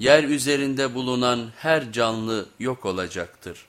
yer üzerinde bulunan her canlı yok olacaktır.